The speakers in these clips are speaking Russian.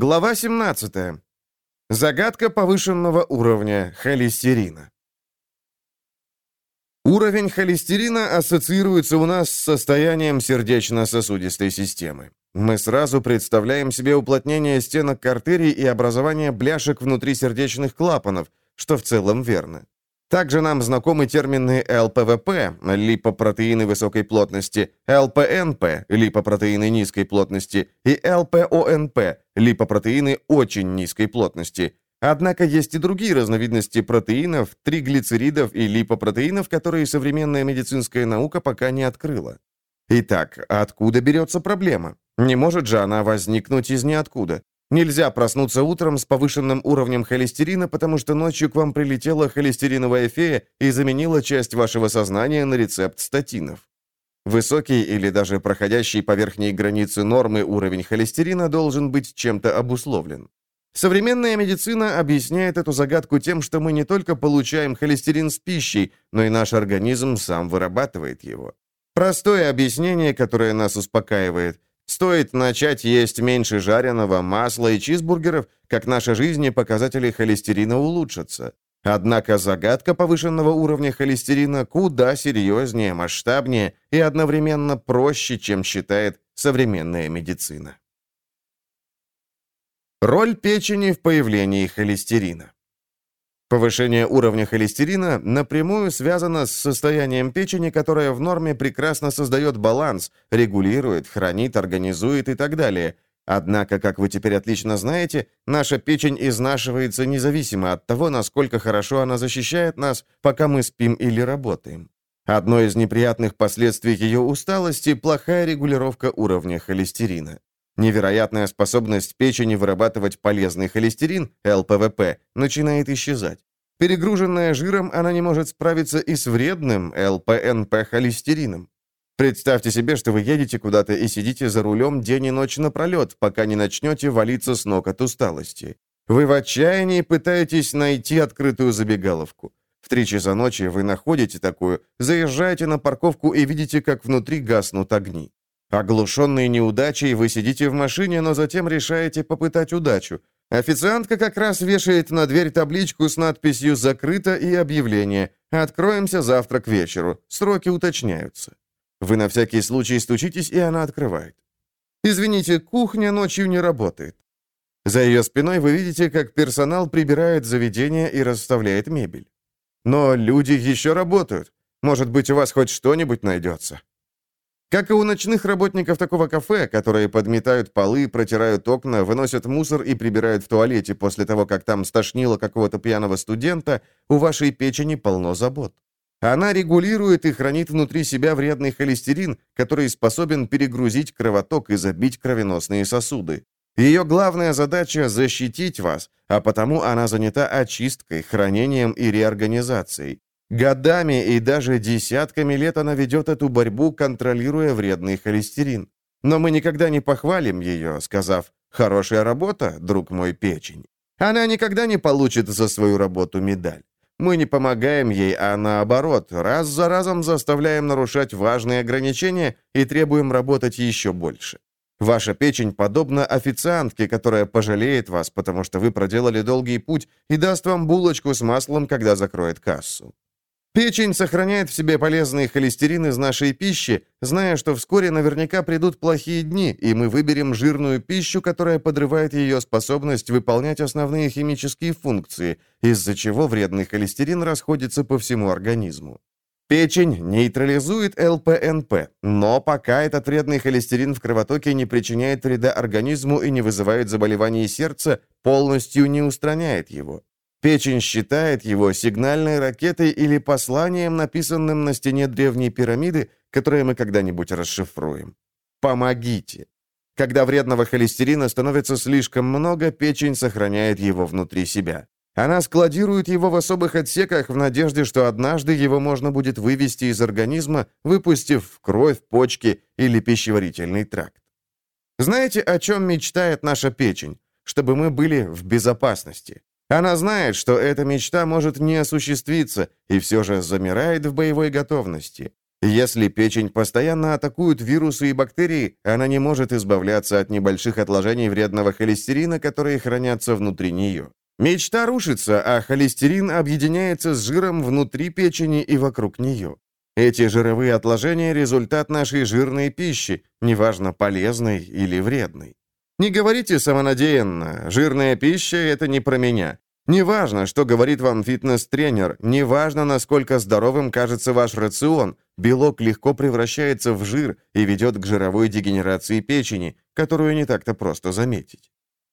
Глава 17. Загадка повышенного уровня холестерина. Уровень холестерина ассоциируется у нас с состоянием сердечно-сосудистой системы. Мы сразу представляем себе уплотнение стенок артерий и образование бляшек внутри сердечных клапанов, что в целом верно. Также нам знакомы термины ЛПВП – липопротеины высокой плотности, ЛПНП – липопротеины низкой плотности и ЛПОНП – липопротеины очень низкой плотности. Однако есть и другие разновидности протеинов, триглицеридов и липопротеинов, которые современная медицинская наука пока не открыла. Итак, откуда берется проблема? Не может же она возникнуть из ниоткуда. Нельзя проснуться утром с повышенным уровнем холестерина, потому что ночью к вам прилетела холестериновая фея и заменила часть вашего сознания на рецепт статинов. Высокий или даже проходящий по верхней границе нормы уровень холестерина должен быть чем-то обусловлен. Современная медицина объясняет эту загадку тем, что мы не только получаем холестерин с пищей, но и наш организм сам вырабатывает его. Простое объяснение, которое нас успокаивает. Стоит начать есть меньше жареного, масла и чизбургеров, как наша жизнь и показатели холестерина улучшатся. Однако загадка повышенного уровня холестерина куда серьезнее, масштабнее и одновременно проще, чем считает современная медицина. Роль печени в появлении холестерина. Повышение уровня холестерина напрямую связано с состоянием печени, которое в норме прекрасно создает баланс, регулирует, хранит, организует и так далее. Однако, как вы теперь отлично знаете, наша печень изнашивается независимо от того, насколько хорошо она защищает нас, пока мы спим или работаем. Одно из неприятных последствий ее усталости – плохая регулировка уровня холестерина. Невероятная способность печени вырабатывать полезный холестерин, ЛПВП, начинает исчезать. Перегруженная жиром, она не может справиться и с вредным ЛПНП-холестерином. Представьте себе, что вы едете куда-то и сидите за рулем день и ночь напролет, пока не начнете валиться с ног от усталости. Вы в отчаянии пытаетесь найти открытую забегаловку. В три часа ночи вы находите такую, заезжаете на парковку и видите, как внутри гаснут огни. Оглушенные неудачей, вы сидите в машине, но затем решаете попытать удачу. Официантка как раз вешает на дверь табличку с надписью «Закрыто» и объявление «Откроемся завтра к вечеру. Сроки уточняются». Вы на всякий случай стучитесь, и она открывает. Извините, кухня ночью не работает. За ее спиной вы видите, как персонал прибирает заведение и расставляет мебель. Но люди еще работают. Может быть, у вас хоть что-нибудь найдется. Как и у ночных работников такого кафе, которые подметают полы, протирают окна, выносят мусор и прибирают в туалете после того, как там стошнило какого-то пьяного студента, у вашей печени полно забот. Она регулирует и хранит внутри себя вредный холестерин, который способен перегрузить кровоток и забить кровеносные сосуды. Ее главная задача – защитить вас, а потому она занята очисткой, хранением и реорганизацией. Годами и даже десятками лет она ведет эту борьбу, контролируя вредный холестерин. Но мы никогда не похвалим ее, сказав «хорошая работа, друг мой печень». Она никогда не получит за свою работу медаль. Мы не помогаем ей, а наоборот, раз за разом заставляем нарушать важные ограничения и требуем работать еще больше. Ваша печень подобна официантке, которая пожалеет вас, потому что вы проделали долгий путь и даст вам булочку с маслом, когда закроет кассу. Печень сохраняет в себе полезный холестерин из нашей пищи, зная, что вскоре наверняка придут плохие дни, и мы выберем жирную пищу, которая подрывает ее способность выполнять основные химические функции, из-за чего вредный холестерин расходится по всему организму. Печень нейтрализует ЛПНП, но пока этот вредный холестерин в кровотоке не причиняет вреда организму и не вызывает заболеваний сердца, полностью не устраняет его. Печень считает его сигнальной ракетой или посланием, написанным на стене древней пирамиды, которое мы когда-нибудь расшифруем. Помогите. Когда вредного холестерина становится слишком много, печень сохраняет его внутри себя. Она складирует его в особых отсеках в надежде, что однажды его можно будет вывести из организма, выпустив в кровь, почки или пищеварительный тракт. Знаете, о чем мечтает наша печень? Чтобы мы были в безопасности. Она знает, что эта мечта может не осуществиться, и все же замирает в боевой готовности. Если печень постоянно атакуют вирусы и бактерии, она не может избавляться от небольших отложений вредного холестерина, которые хранятся внутри нее. Мечта рушится, а холестерин объединяется с жиром внутри печени и вокруг нее. Эти жировые отложения – результат нашей жирной пищи, неважно, полезной или вредной. Не говорите самонадеянно, жирная пища – это не про меня. Неважно, что говорит вам фитнес-тренер, неважно, насколько здоровым кажется ваш рацион, белок легко превращается в жир и ведет к жировой дегенерации печени, которую не так-то просто заметить.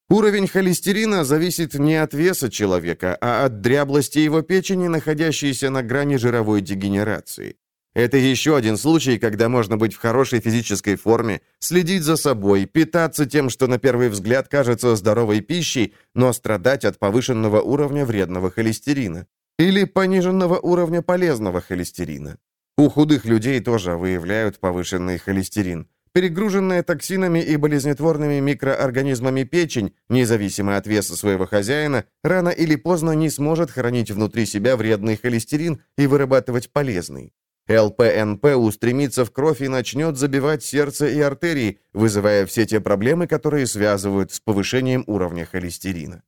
Уровень холестерина зависит не от веса человека, а от дряблости его печени, находящейся на грани жировой дегенерации. Это еще один случай, когда можно быть в хорошей физической форме, следить за собой, питаться тем, что на первый взгляд кажется здоровой пищей, но страдать от повышенного уровня вредного холестерина. Или пониженного уровня полезного холестерина. У худых людей тоже выявляют повышенный холестерин. Перегруженная токсинами и болезнетворными микроорганизмами печень, независимо от веса своего хозяина, рано или поздно не сможет хранить внутри себя вредный холестерин и вырабатывать полезный. ЛПНП устремится в кровь и начнет забивать сердце и артерии, вызывая все те проблемы, которые связывают с повышением уровня холестерина.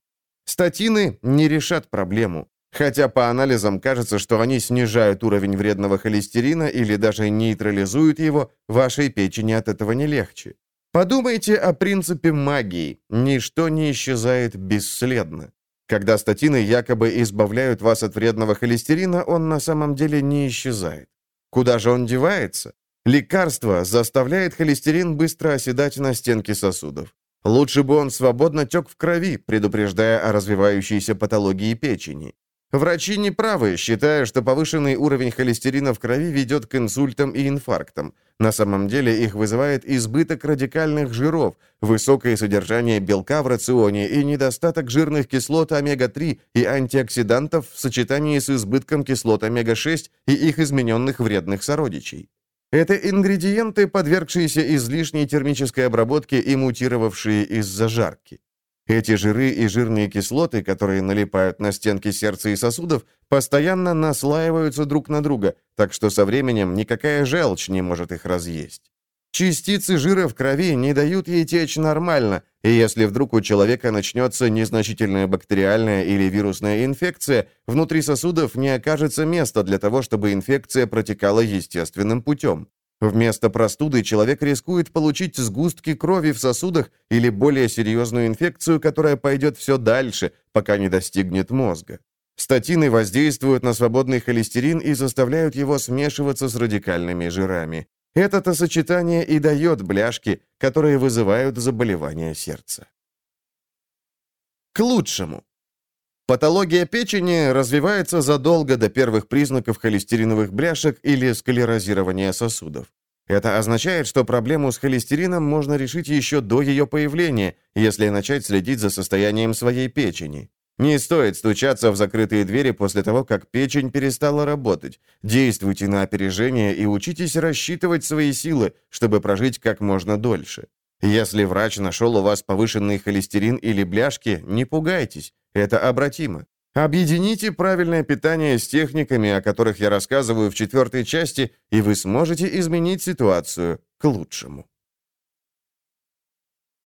Статины не решат проблему, хотя по анализам кажется, что они снижают уровень вредного холестерина или даже нейтрализуют его, вашей печени от этого не легче. Подумайте о принципе магии. Ничто не исчезает бесследно. Когда статины якобы избавляют вас от вредного холестерина, он на самом деле не исчезает. Куда же он девается? Лекарство заставляет холестерин быстро оседать на стенке сосудов. Лучше бы он свободно тек в крови, предупреждая о развивающейся патологии печени. Врачи не правы, считая, что повышенный уровень холестерина в крови ведет к инсультам и инфарктам. На самом деле их вызывает избыток радикальных жиров, высокое содержание белка в рационе и недостаток жирных кислот омега-3 и антиоксидантов в сочетании с избытком кислот омега-6 и их измененных вредных сородичей. Это ингредиенты, подвергшиеся излишней термической обработке и мутировавшие из-за жарки. Эти жиры и жирные кислоты, которые налипают на стенки сердца и сосудов, постоянно наслаиваются друг на друга, так что со временем никакая желчь не может их разъесть. Частицы жира в крови не дают ей течь нормально, и если вдруг у человека начнется незначительная бактериальная или вирусная инфекция, внутри сосудов не окажется места для того, чтобы инфекция протекала естественным путем. Вместо простуды человек рискует получить сгустки крови в сосудах или более серьезную инфекцию, которая пойдет все дальше, пока не достигнет мозга. Статины воздействуют на свободный холестерин и заставляют его смешиваться с радикальными жирами. Это-то сочетание и дает бляшки, которые вызывают заболевания сердца. К лучшему. Патология печени развивается задолго до первых признаков холестериновых бляшек или склерозирования сосудов. Это означает, что проблему с холестерином можно решить еще до ее появления, если начать следить за состоянием своей печени. Не стоит стучаться в закрытые двери после того, как печень перестала работать. Действуйте на опережение и учитесь рассчитывать свои силы, чтобы прожить как можно дольше. Если врач нашел у вас повышенный холестерин или бляшки, не пугайтесь. Это обратимо. Объедините правильное питание с техниками, о которых я рассказываю в четвертой части, и вы сможете изменить ситуацию к лучшему.